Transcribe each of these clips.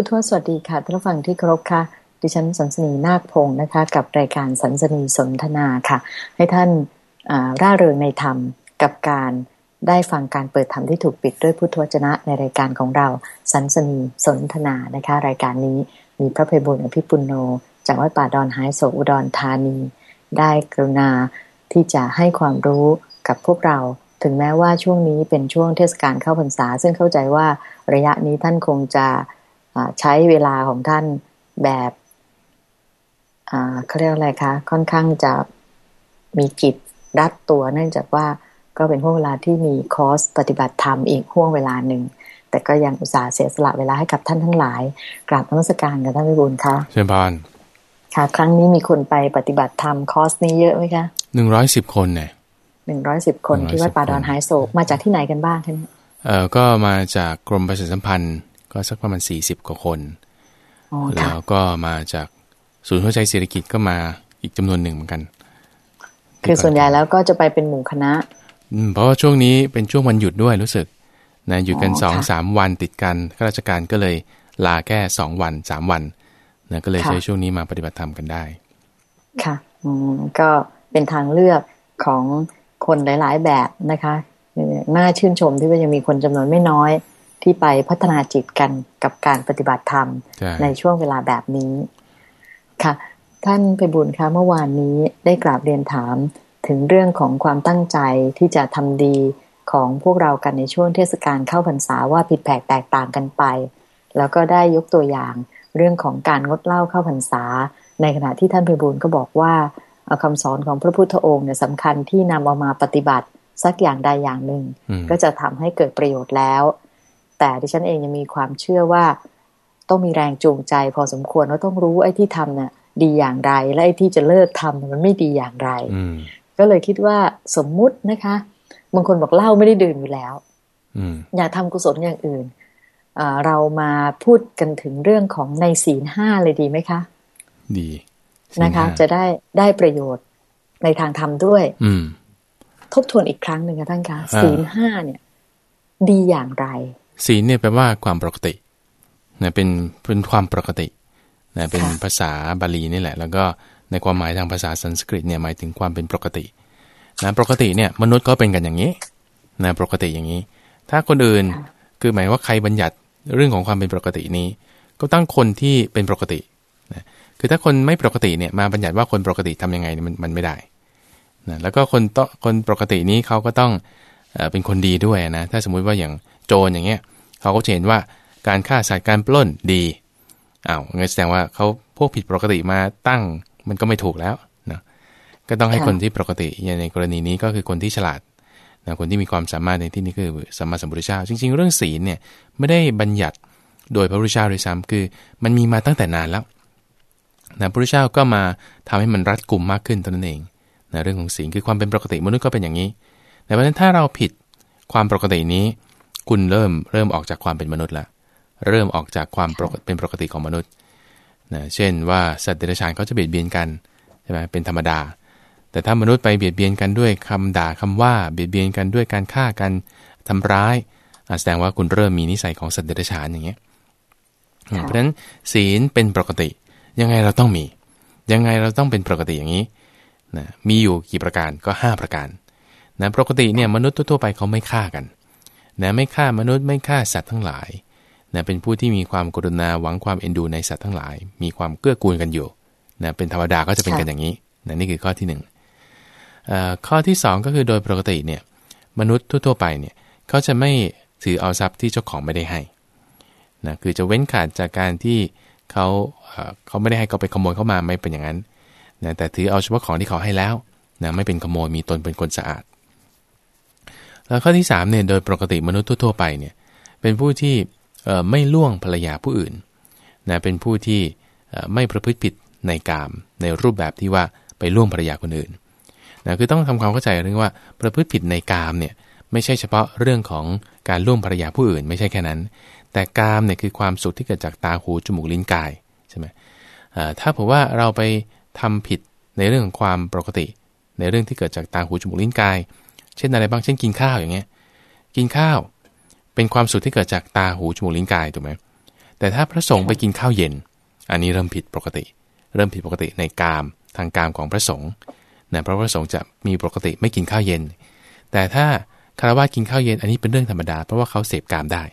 พุทธวสวัสดีค่ะท่านผู้ฟังที่เคารพค่ะ ดิฉันสันสนีนาคพงศ์นะคะ กับรายการสันสนีสนทนาค่ะ ให้ท่านร่าเริงในธรรมกับการได้ฟังการเปิดธรรมที่ถูกปิดด้วยพุทธวจนะในรายการของเราสันสนีสนทนานะคะ รายการนี้มีพระเพบุญอภิปุโน จากวัดป่าดอนหายโศอุดรธานี ได้กรุณาที่จะให้ความรู้กับพวกเรา ถึงแม้ว่าช่วงนี้เป็นช่วงเทศกาลเข้าพรรษา ซึ่งเข้าใจว่าระยะนี้ท่านคงจะ ใช้เวลาของท่านแบบเขาเรียกอะไรคะ ค่อนข้างจะมีกิจรัดตัว เนื่องจากว่าก็เป็นห่วงเวลาที่มีคอร์สปฏิบัติธรรมอีกห่วงเวลาหนึ่งแต่ก็ยังอุตส่าห์เสียสละเวลาให้กับท่านทั้งหลาย กราบนมัสการกับท่านพิบูลค่ะเชิญพานค่ะ ครั้งนี้มีคนไปปฏิบัติธรรมคอร์สนี้เยอะไหมคะหนึ่งร้อยสิบคนเนี่ยหนึ่งร้อยสิบคนที่วัดป่าดอนไฮโศกมาจากที่ไหนกันบ้างท่านเอ่อก็มาจากกรมประชาสัมพันธ์ ก็สักประมาณสี่สิบกว่าคน แล้วก็มาจากศูนย์หัวใจเศรษฐกิจก็มาอีกจำนวนหนึ่งเหมือนกัน คือส่วนใหญ่แล้วก็จะไปเป็นหมู่คณะ เพราะว่าช่วงนี้เป็นช่วงวันหยุดด้วยรู้สึกนะอยู่กันสองสามวันติดกันข้าราชการก็เลยลาแค่สองวันสามวันนะก็เลยใช้ช่วงนี้มาปฏิบัติธรรมกันได้ ค่ะอืมก็เป็นทางเลือกของคนหลาย ๆ แบบนะคะน่าชื่นชมที่ว่ายังมีคนจำนวนไม่น้อย ที่ไปพัฒนาจิตกันกับการปฏิบัติธรรมในช่วงเวลาแบบนี้ค่ะ ท่านไปบุญคะเมื่อวานนี้ได้กราบเรียนถามถึงเรื่องของความตั้งใจที่จะทำดีของพวกเรากันในช่วงเทศกาลเข้าพรรษาว่าผิดแผกแตกต่างกันไป แล้วก็ได้ยกตัวอย่างเรื่องของการงดเหล้าเข้าพรรษา ในขณะที่ท่านไปบุญก็บอกว่าคำสอนของพระพุทธองค์เนี่ยสำคัญที่นำเอามาปฏิบัติสักอย่างใดอย่างหนึ่ง ก็จะทำให้เกิดประโยชน์แล้ว แต่ดิฉันเองยังมีความเชื่อว่า ต้องมีแรงจูงใจ พอสมควรว่าต้องรู้ไอ้ที่ทำเนี่ยดีอย่างไร และไอ้ที่จะเลิกทำมันไม่ดีอย่างไรก็เลยคิดว่าสมมุตินะคะบางคนบอกเล่าไม่ได้ดื่มอยู่แล้วอยากทำกุศลอย่างอื่นเรามาพูดกันถึงเรื่องของในศีลห้าเลยดีไหมคะ ดีนะคะ จะได้ได้ประโยชน์ในทางธรรมด้วยอืทบทวนอีกครั้งหนึ่งค่ะท่านคะศีลห้าเนี่ย ดีอย่างไร ศีลเนี่ยแปลว่าความปกตินะเป็นเป็นความปกตินะเป็นภาษาบาลีนี่แหละ แล้วก็ในความหมายทางภาษาสันสกฤตเนี่ยหมายถึงความเป็นปกตินะปกติเนี่ยมนุษย์ก็เป็นกันอย่างนี้นะปกติอย่างนี้ ถ้าคนอื่นคือหมายว่าใครบัญญัติเรื่องของความเป็นปกตินี้ ก็ตั้งคนที่เป็นปกตินะคือถ้าคนไม่ปกติเนี่ยมาบัญญัติว่าคนปกติทํำยังไงมันมันไม่ได้นะแล้วก็คนต่อคนปกตินี้เขาก็ต้องเป็นคนดีด้วยนะถ้าสมมุติว่าอย่าง โจรอย่างเงี้ยเขาก็จะเห็นว่าการฆ่าสัตว์การปล้นดีอ้าวงั้นแสดงว่าเขาพวกผิดปกติมาตั้งมันก็ไม่ถูกแล้วนะก็ต้องให้คนที่ปกติอย่างในกรณีนี้ก็คือคนที่ฉลาดนะคนที่มีความสามารถในที่นี้คือสัมมาสัมพุทธเจ้า จริง ๆ เรื่องศีลเนี่ยไม่ได้บัญญัติโดยพระพุทธเจ้าด้วยซ้ำคือ มันมีมาตั้งแต่นานแล้วนะพระพุทธเจ้าก็มาทำให้มันรัดกลุ่มมากขึ้นเท่านั้นเองนะเรื่องของศีลคือความเป็นปกติมนุษย์ก็เป็นอย่างนี้แต่เพราะฉะนั้นถ้าเราผิดความปกตินี้ คุณเริ่มเริ่มออกจากความเป็นมนุษย์ละเริ่มออกจากความเป็นปกติของมนุษย์นะเช่นว่าสัตว์เดรัจฉานเขาจะเบียดเบียนกันใช่ไหมเป็นธรรมดา แต่ถ้ามนุษย์ไปเบียดเบียนกันด้วยคำด่าคำว่าเบียดเบียนกันด้วยการฆ่ากันทำร้ายแสดงว่าคุณเริ่มมีนิสัยของสัตว์เดรัจฉานอย่างเงี้ยเพราะฉะนั้นศีลเป็นปกติ ยังไงเราต้องมี ยังไงเราต้องเป็นปกติอย่างนี้นะมีอยู่กี่ประการก็ 5 ประการนะปกติเนี่ยมนุษย์ทั่วไปเขาไม่ฆ่ากัน นะไม่ฆ่ามนุษย์ไม่ฆ่าสัตว์ทั้งหลายนะเป็นผู้ที่มีความกรุณาหวังความเอ็นดูในสัตว์ทั้งหลาย มีความเกื้อกูลกันอยู่นะเป็นธรรมดาก็จะเป็นกันอย่างนี้นะนี่คือข้อที่1นึ่งข้อที่ 2 ก็คือโดยปกติเนี่ยมนุษย์ทั่วๆไปเนี่ยเขาจะไม่ถือเอาทรัพย์ที่เจ้าของไม่ได้ให้นะคือจะเว้นขาดจากการที่เขาเขาไม่ได้ให้เขาไปขโมยเข้ามาไม่เป็นอย่างนั้นนะแต่ถือเอาเฉพาะของที่เขาให้แล้วนะไม่เป็นขโมยมีตนเป็นคนสะอาด แล้วข้อที่3เนี่ยโดยปกติมนุษย์ทั่ว ๆ ไปเนี่ยเป็นผู้ที่ไม่ล่วงภรรยาผู้อื่นนะเป็นผู้ที่ไม่ประพฤติผิดในกาม ในรูปแบบที่ว่าไปล่วงภรรยาคนอื่นนะคือต้องทำความเข้าใจเรื่องว่าประพฤติผิดในกามเนี่ยไม่ใช่เฉพาะเรื่องของการล่วงภรรยาผู้อื่น ไม่ใช่แค่นั้น แต่กามเนี่ยคือความสุขที่เกิดจากตาหูจมูกลิ้นกายใช่ไหมถ้าผมว่าเราไปทำผิดในเรื่องของความปกติ ในเรื่องที่เกิดจากตาหูจมูกลิ้นกาย เช่นอะไรบ้างเช่นกินข้าวอย่างเงี้ยกินข้าว เป็นความสุขที่เกิดจากตาหูจมูกลิ้นกายถูกไหมแต่ถ้าพระสงฆ์ไปกินข้าวเย็น อันนี้เริ่มผิดปกติ เริ่มผิดปกติในกามทางกามของพระสงฆ์นะเพราะพระสงฆ์จะมีปกติไม่กินข้าวเย็น แต่ถ้าคารวะกินข้าวเย็นอันนี้เป็นเรื่องธรรมดา เพราะว่าเขาเสพกามได้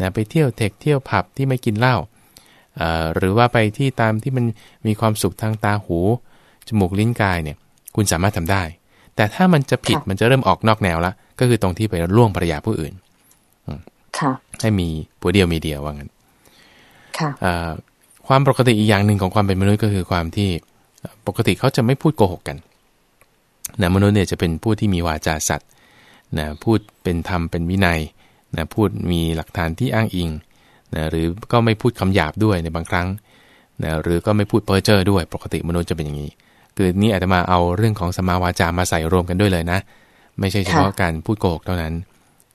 นะไปเที่ยวเทคเที่ยวผับที่ไม่กินเหล้าหรือว่าไปที่ตามที่มันมีความสุขทางตาหู จมูกลิ้นกายเนี่ยคุณสามารถทำได้ แต่ถ้ามันจะผิดมันจะเริ่มออกนอกแนวละก็คือตรงที่ไปล่วงภรรยาผู้อื่นให้มีผัวเดียวมีเดียวว่างั้นความปกติอีกอย่างหนึ่งของความเป็นมนุษย์ก็คือความที่ปกติเขาจะไม่พูดโกหกกันนะมนุษย์เนี่ยจะเป็นผู้ที่มีวาจาสัตว์นะพูดเป็นธรรมเป็นวินัยนะพูดมีหลักฐานที่อ้างอิงนะหรือก็ไม่พูดคำหยาบด้วยในบางครั้งนะหรือก็ไม่พูดเพ้อเจ้อด้วย ปกติมนุษย์จะเป็นอย่างนี้ คือนี่อาจจะมาเอาเรื่องของสมาวาจามาใส่รวมกันด้วยเลยนะ ไม่ใช่เฉพาะการพูดโกหกเท่านั้น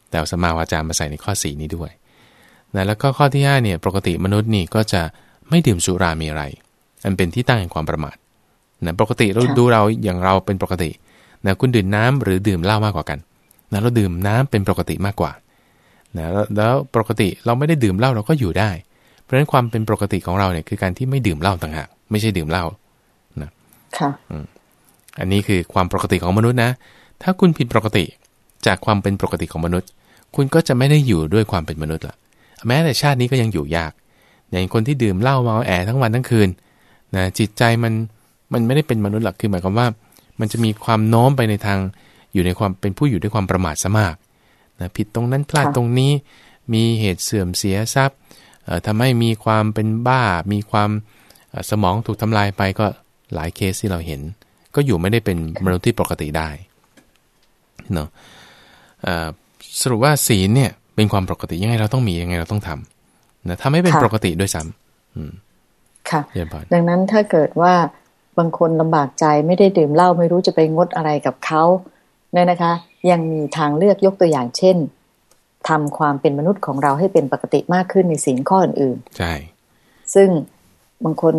แต่สมาวาจามาใส่ในข้อ4นี้ด้วยนะแล้วก็ข้อที่5เนี่ยปกติมนุษย์นี่ก็จะไม่ดื่มสุรามีอะไรอันเป็นที่ตั้งแห่งความประมาทนะปกติเราดูเราอย่างเราเป็นปกตินะคุณดื่มน้ำหรือดื่มเหล้ามากกว่ากันนะเราดื่มน้ำเป็นปกติมากกว่านะแล้วปกติเราไม่ได้ดื่มเหล้าเราก็อยู่ได้ เพราะฉะนั้นความเป็นปกติของเราเนี่ยคือการที่ไม่ดื่มเหล้าต่างหากไม่ใช่ดื่มเหล้านะ ค่ะอันนี้คือความปกติของมนุษย์นะ ถ้าคุณผิดปกติจากความเป็นปกติของมนุษย์ คุณก็จะไม่ได้อยู่ด้วยความเป็นมนุษย์ละแม้แต่ชาตินี้ก็ยังอยู่ยาก อย่างคนที่ดื่มเหล้าเมาแอทั้งวันทั้งคืนนะจิตใจมันมันไม่ได้เป็นมนุษย์หลักคือหมายความว่า มันจะมีความโน้มไปในทางอยู่ในความเป็นผู้อยู่ด้วยความประมาทซะมากนะผิดตรงนั้นพลาดตรงนี้มีเหตุเสื่อมเสียทรัพย์ทำให้มีความเป็นบ้า มีความสมองถูกทำลายไปก็ หลายเคสที่เราเห็น ก็อยู่ไม่ได้เป็นมนุษย์ที่ปกติได้เนาะสรุปว่าศีลเนี่ยเป็นความปกติยังไงเราต้องมียังไงเราต้องทำนะทำให้เป็นปกติด้วยซ้ำค่ะ ดังนั้นถ้าเกิดว่าบางคนลำบากใจไม่ได้ดื่มเหล้าไม่รู้จะไปงดอะไรกับเขาเนี่ยนะคะ ยังมีทางเลือกยกตัวอย่างเช่นทำความเป็นมนุษย์ของเราให้เป็นปกติมากขึ้นในสิ่งข้ออื่นๆ ใช่ ซึ่งบางคน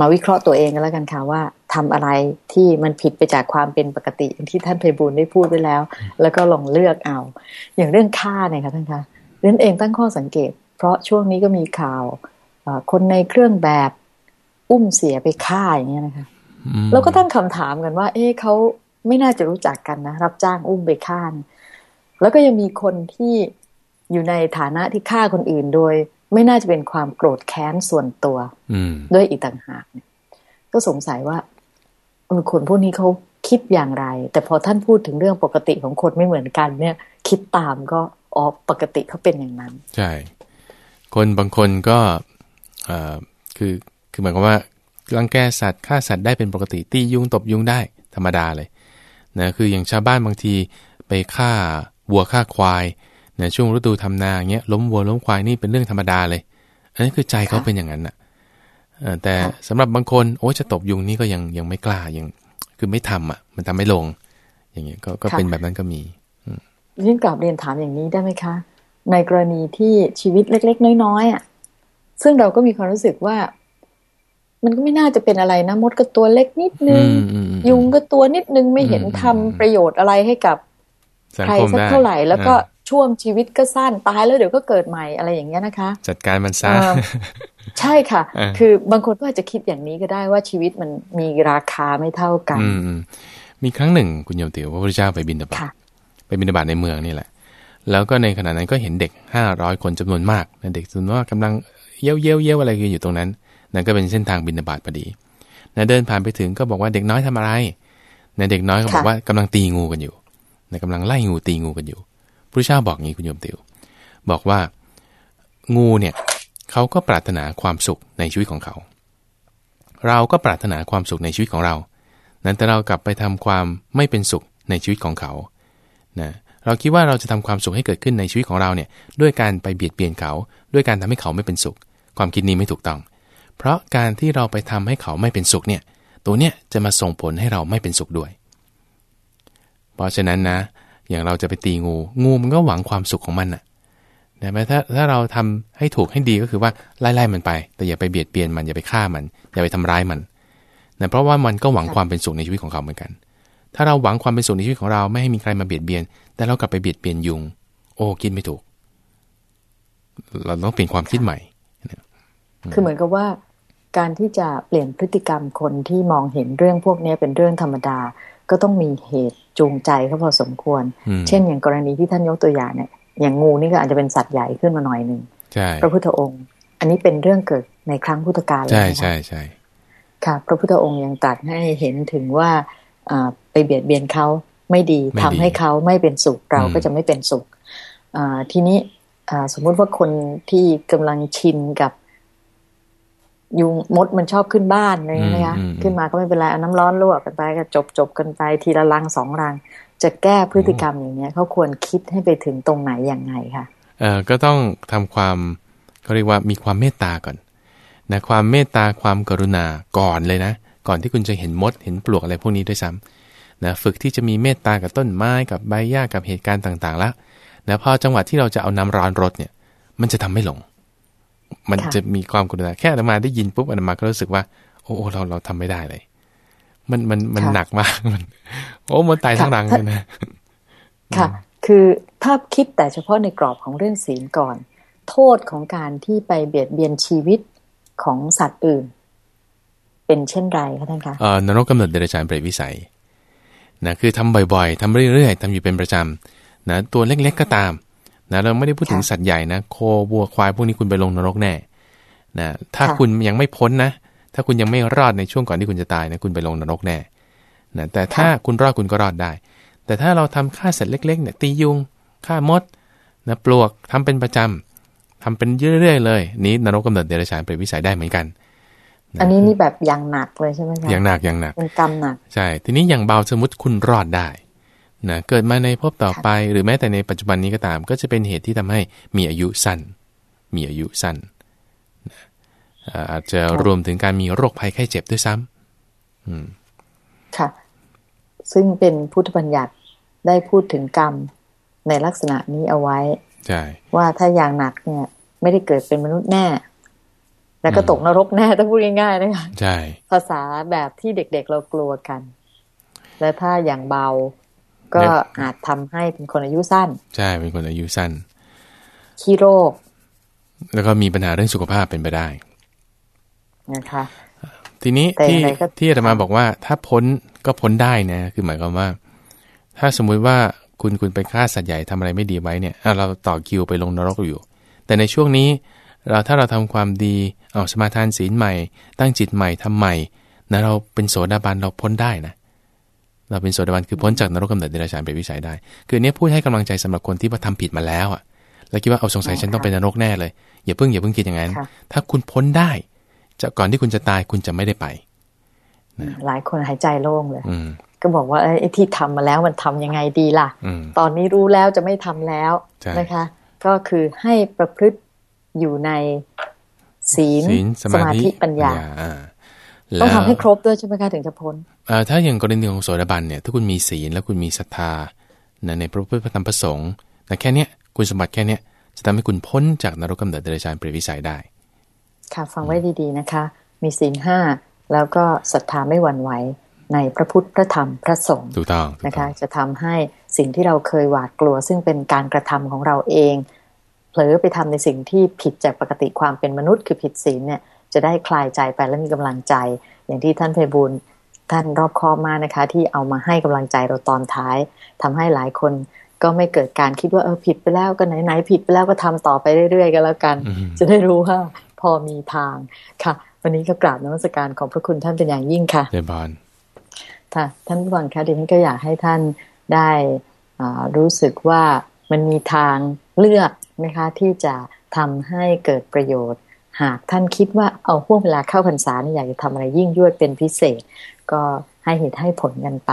มาวิเคราะห์ตัวเองกันแล้วกันค่ะว่าทำอะไรที่มันผิดไปจากความเป็นปกติอย่างที่ท่านเพบูลได้พูดไว้แล้ว แล้วก็ลองเลือกเอา อย่างเรื่องฆ่าเนี่ยค่ะท่านคะเรนเองตั้งข้อสังเกต เพราะช่วงนี้ก็มีข่าวคนในเครื่องแบบอุ้มเสียไปฆ่าอย่างเงี้ยนะคะเราก็ตั้งคำถามกันว่า เอ๊ะเขาไม่น่าจะรู้จักกันนะ รับจ้างอุ้มไปฆ่าแล้วก็ยังมีคนที่อยู่ในฐานะที่ฆ่าคนอื่นโดย ไม่น่าจะเป็นความโกรธแค้นส่วนตัวด้วยอีกต่างหากก็สงสัยว่าคนพวกนี้เขาคิดอย่างไร แต่พอท่านพูดถึงเรื่องปกติของคนไม่เหมือนกัน เนี่ย คิดตามก็อ๋อปกติเขาเป็นอย่างนั้น ใช่ คนบางคนก็คือคือหมายความว่ารังแกสัตว์ฆ่าสัตว์ได้เป็นปกติตียุงตบยุงได้ธรรมดาเลยนะคืออย่างชาวบ้านบางทีไปฆ่าวัวฆ่าควาย นะช่วงฤดูทำนาเงี้ยล้มวัวล้มควายนี่เป็นเรื่องธรรมดาเลย อันนี้คือใจเขาเป็นอย่างนั้นน่ะแต่สำหรับบางคนโอ้จะตบยุงนี่ก็ยังยังไม่กล้ายังคือไม่ทำอะ มันทำไม่ลง อย่างเงี้ยก็ก็เป็นแบบนั้นก็มียิ่งกลับเรียนถามอย่างนี้ได้ไหมคะ ในกรณีที่ชีวิตเล็ก ๆ น้อยๆอะซึ่งเราก็มีความรู้สึกว่า มันก็ไม่น่าจะเป็นอะไรนะมดก็ตัวเล็กนิดนึง ยุงก็ตัวนิดนึงไม่เห็นทำประโยชน์อะไรให้กับใครสักเท่าไหร่ แล้วก็ ช่วงชีวิตก็สั้นตายแล้วเดี๋ยวก็เกิดใหม่อะไรอย่างเงี้ยนะคะ จัดการมันซะใช่ค่ะ คือบางคนก็อาจจะคิดอย่างนี้ก็ได้ว่าชีวิตมันมีราคาไม่เท่ากันมีครั้งหนึ่งคุณโยมติวพระพุทธเจ้าไปบินบาตไปบินบาตในเมืองนี่แหละ แล้วก็ในขณะนั้นก็เห็นเด็กห้าร้อยคนจำนวนมากเด็กจำนวนมากกำลังเย้ยวเย้ยวเย้ยวอะไรกันอยู่ตรงนั้นนั่นก็เป็นเส้นทางบินบาตพอดีนะเดินผ่านไปถึงก็บอกว่าเด็กน้อยทำอะไรนะเด็กน้อยก็บอกว่ากำลังตีงูกันอยู่นะกำลังไล่งูตีงูกันอยู่ พระเจ้าบอกงี้คุณโยมติว บอกว่างูเนี่ยเขาก็ปรารถนาความสุขในชีวิตของเขา เราก็ปรารถนาความสุขในชีวิตของเรา นั้นแต่เรากลับไปทำความไม่เป็นสุขในชีวิตของเขานะเราคิดว่าเราจะทำความสุขให้เกิดขึ้นในชีวิตของเราเนี่ยด้วยการไปเบียดเบียนเขา ด้วยการทำให้เขาไม่เป็นสุข ความคิดนี้ไม่ถูกต้อง เพราะการที่เราไปทำให้เขาไม่เป็นสุขเนี่ยตัวเนี้ยจะมาส่งผลให้เราไม่เป็นสุขด้วย เพราะฉะนั้นนะ อย่างเราจะไปตีงู งูมันก็หวังความสุขของมันน่ะนะแม้ถ้าถ้าเราทำให้ถูกให้ดีก็คือว่าไล่ๆมันไป แต่อย่าไปเบียดเบียนมันอย่าไปฆ่ามัน อย่าไปทำร้ายมันนะเพราะว่ามันก็หวังความเป็นสุขในชีวิตของเขาเหมือนกัน ถ้าเราหวังความเป็นสุขในชีวิตของเราไม่ให้มีใครมาเบียดเบียน แต่เรากลับไปเบียดเบียนยุง โอ้กินไม่ถูก เราต้องเปลี่ยนความคิดใหม่ คือเหมือนกับว่าการที่จะเปลี่ยนพฤติกรรมคนที่มองเห็นเรื่องพวกนี้เป็นเรื่องธรรมดา ก็ต้องมีเหตุจูงใจเขาพอสมควร เช่นอย่างกรณีที่ท่านยกตัวอย่างเนี่ย อย่างงูนี่ก็อาจจะเป็นสัตว์ใหญ่ขึ้นมาหน่อยหนึ่งพระพุทธองค์ อันนี้เป็นเรื่องเกิดในครั้งพุทธกาลเลยใช่ใช่ใช่ค่ะ พระพุทธองค์ยังตรัสให้เห็นถึงว่าไปเบียดเบียนเขาไม่ดีทำให้เขาไม่เป็นสุขเราก็จะไม่เป็นสุขทีนี้สมมุติว่าคนที่กำลังชินกับ ยุงมดมันชอบขึ้นบ้านอะไรเงี้ยขึ้นมาก็ไม่เป็นไรเอาน้ำร้อนลวกกันไปก็จบจบกันไปทีละรังสองรัง จะแก้พฤติกรรมอย่างเนี้ยเขาควรคิดให้ไปถึงตรงไหนอย่างไงคะเอ่อก็ต้องทำความเขาเรียกว่ามีความเมตตาก่อนนะความเมตตาความกรุณาก่อนเลยนะ ก่อนที่คุณจะเห็นมดเห็นปลวกอะไรพวกนี้ด้วยซ้ำนะฝึกที่จะมีเมตตากับต้นไม้กับใบหญ้ากับเหตุการณ์ต่างๆ แล้วนะพอจังหวะที่เราจะเอาน้ำร้อนรดเนี่ย มันจะทำไม่หลง มันจะมีความกรุณาแค่อาตมาได้ยินปุ๊บอาตมาก็รู้สึกว่า โอ้เราเราทำไม่ได้เลย มันมันมันหนักมากมัน โอ้มันตายทั้งรังเลยนะค่ะ คือถ้าคิดแต่เฉพาะในกรอบของเรื่องศีลก่อน โทษของการที่ไปเบียดเบียนชีวิตของสัตว์อื่น เป็นเช่นไรคะท่านคะเอ่อนรกกำเนิดเดรัจฉานเปรตวิสัยนะคือทำบ่อยๆทำเรื่อยๆทำอยู่เป็นประจำนะตัวเล็กๆก็ตาม นะเราไม่ได้พูดถึงสัตว์ใหญ่นะโควัวควายพวกนี้คุณไปลงนรกแน่นะถ้าคุณยังไม่พ้นนะ ถ้าคุณยังไม่รอดในช่วงก่อนที่คุณจะตายนะคุณไปลงนรกแน่นะแต่ถ้าคุณรอดคุณก็รอดได้ แต่ถ้าเราทำฆ่าสัตว์เล็กๆเนี่ยตียุงฆ่ามดนะปลวกทำเป็นประจำทำเป็นเรื่อยๆเลย นี้นรกกำเนิดเดรัจฉานเป็นวิสัยได้เหมือนกัน อันนี้นี่แบบอย่างหนักเลยใช่ไหมคะอย่างหนักอย่างหนักเป็นกรรมหนักใช่ ทีนี้อย่างเบาสมมติคุณรอดได้ นะเกิดมาในภพต่อไป หรือแม้แต่ในปัจจุบันนี้ก็ตาม ก็จะเป็นเหตุที่ทำให้มีอายุสั้น มีอายุสั้นนะอาจจะรวมถึงการมีโรคภัยไข้เจ็บด้วยซ้ำอืมค่ะ ซึ่งเป็นพุทธบัญญัติได้พูดถึงกรรมในลักษณะนี้เอาไว้ใช่ว่าถ้าอย่างหนักเนี่ย ไม่ได้เกิดเป็นมนุษย์แน่ แล้วก็ตกนรกแน่ถ้าพูดง่ายๆนะคะใช่ ภาษาแบบที่เด็กๆเรากลัวกัน และถ้าอย่างเบา ก็อาจทำให้เป็นคนอายุสั้น ใช่เป็นคนอายุสั้นขี้โรค แล้วก็มีปัญหาเรื่องสุขภาพเป็นไปได้นะคะทีนี้ที่ที่อาตมาบอกว่า ถ้าพ้นก็พ้นได้นะคือหมายความว่า ถ้าสมมุติว่าคุณคุณไปฆ่าสัตว์ใหญ่ทำอะไรไม่ดีไว้เนี่ยเราต่อคิวไปลงนรกอยู่ แต่ในช่วงนี้เราถ้าเราทำความดีเอาสมาทานศีลใหม่ ตั้งจิตใหม่ทำใหม่นะเราเป็นโสดาบันเราพ้นได้นะ เราเป็นโสดาบันคือพ้นจากนรกกำเนิดเดรัจฉานเป็นวิสัยได้ คือเนี้ยพูดให้กำลังใจสำหรับคนที่ว่าทำผิดมาแล้วอะ แล้วคิดว่าเอาสงสัยฉันต้องเป็นนรกแน่เลย อย่าเพิ่งอย่าเพิ่งคิดอย่างนั้น ถ้าคุณพ้นได้จะก่อนที่คุณจะตายคุณจะไม่ได้ไป หลายคนหายใจโล่งเลย ก็บอกว่าไอ้ที่ทำมาแล้วมันทำยังไงดีล่ะ ตอนนี้รู้แล้วจะไม่ทำแล้วนะคะ ก็คือให้ประพฤติอยู่ในศีลสมาธิปัญญา ต้องทำให้ครบด้วยใช่ไหมคะถึงจะพ้นถ้าอย่างกรณีของโสดาบันเนี่ยถ้าคุณมีศีลแล้วคุณมีศรัทธาในพระพุทธธรรมประสงค์แต่แค่เนี้ยคุณสมบัติแค่เนี้ยจะทำให้คุณพ้นจากนรกกำเนิดเดรัจฉานเปรตวิสัยได้ ค่ะฟังไว้ดีๆนะคะ มีศีลห้าแล้วก็ศรัทธาไม่หวั่นไหวในพระพุทธพระธรรมพระสงฆ์ถูกต้องนะคะ จะทำให้สิ่งที่เราเคยหวาดกลัว ซึ่งเป็นการกระทำของเราเองเผลอไปทำในสิ่งที่ผิดจากปกติความเป็นมนุษย์คือผิดศีลเนี่ย จะได้คลายใจไปและมีกำลังใจ อย่างที่ท่านเพบุญท่านรอบคอบมากนะคะ ที่เอามาให้กำลังใจเราตอนท้ายทำให้หลายคนก็ไม่เกิดการคิดว่าเออผิดไปแล้วก็ไหนๆผิดไปแล้วก็ทำต่อไปเรื่อยๆกันแล้วกัน จะได้รู้ว่าพอมีทางค่ะ วันนี้ก็กราบนมัสการของพระคุณท่านเป็นอย่างยิ่งค่ะเดบานค่ะท่านผู้ฟังคะดิฉันก็อยากให้ท่านได้รู้สึกว่ามันมีทางเลือกนะคะที่จะทำให้เกิดประโยชน์ หากท่านคิดว่าเอาห่วงเวลาเข้าพรรษาเนี่ยอยากจะทำอะไรยิ่งยวดเป็นพิเศษ ก็ให้เหตุให้ผลกันไป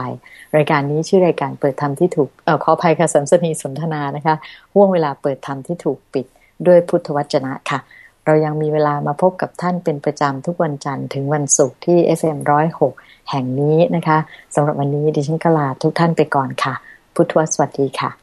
รายการนี้ชื่อรายการเปิดธรรมที่ถูกเอ่อขออภัยค่ะสัมสนีสนทนานะคะห่วงเวลาเปิดธรรมที่ถูกปิดด้วยพุทธวจนะค่ะ เรายังมีเวลามาพบกับท่านเป็นประจำทุกวันจันทร์ถึงวันศุกร์ที่ FM106 แห่งนี้นะคะสำหรับวันนี้ดิฉันกลาทุกท่านไปก่อนค่ะ พุทธวสวัสดีค่ะ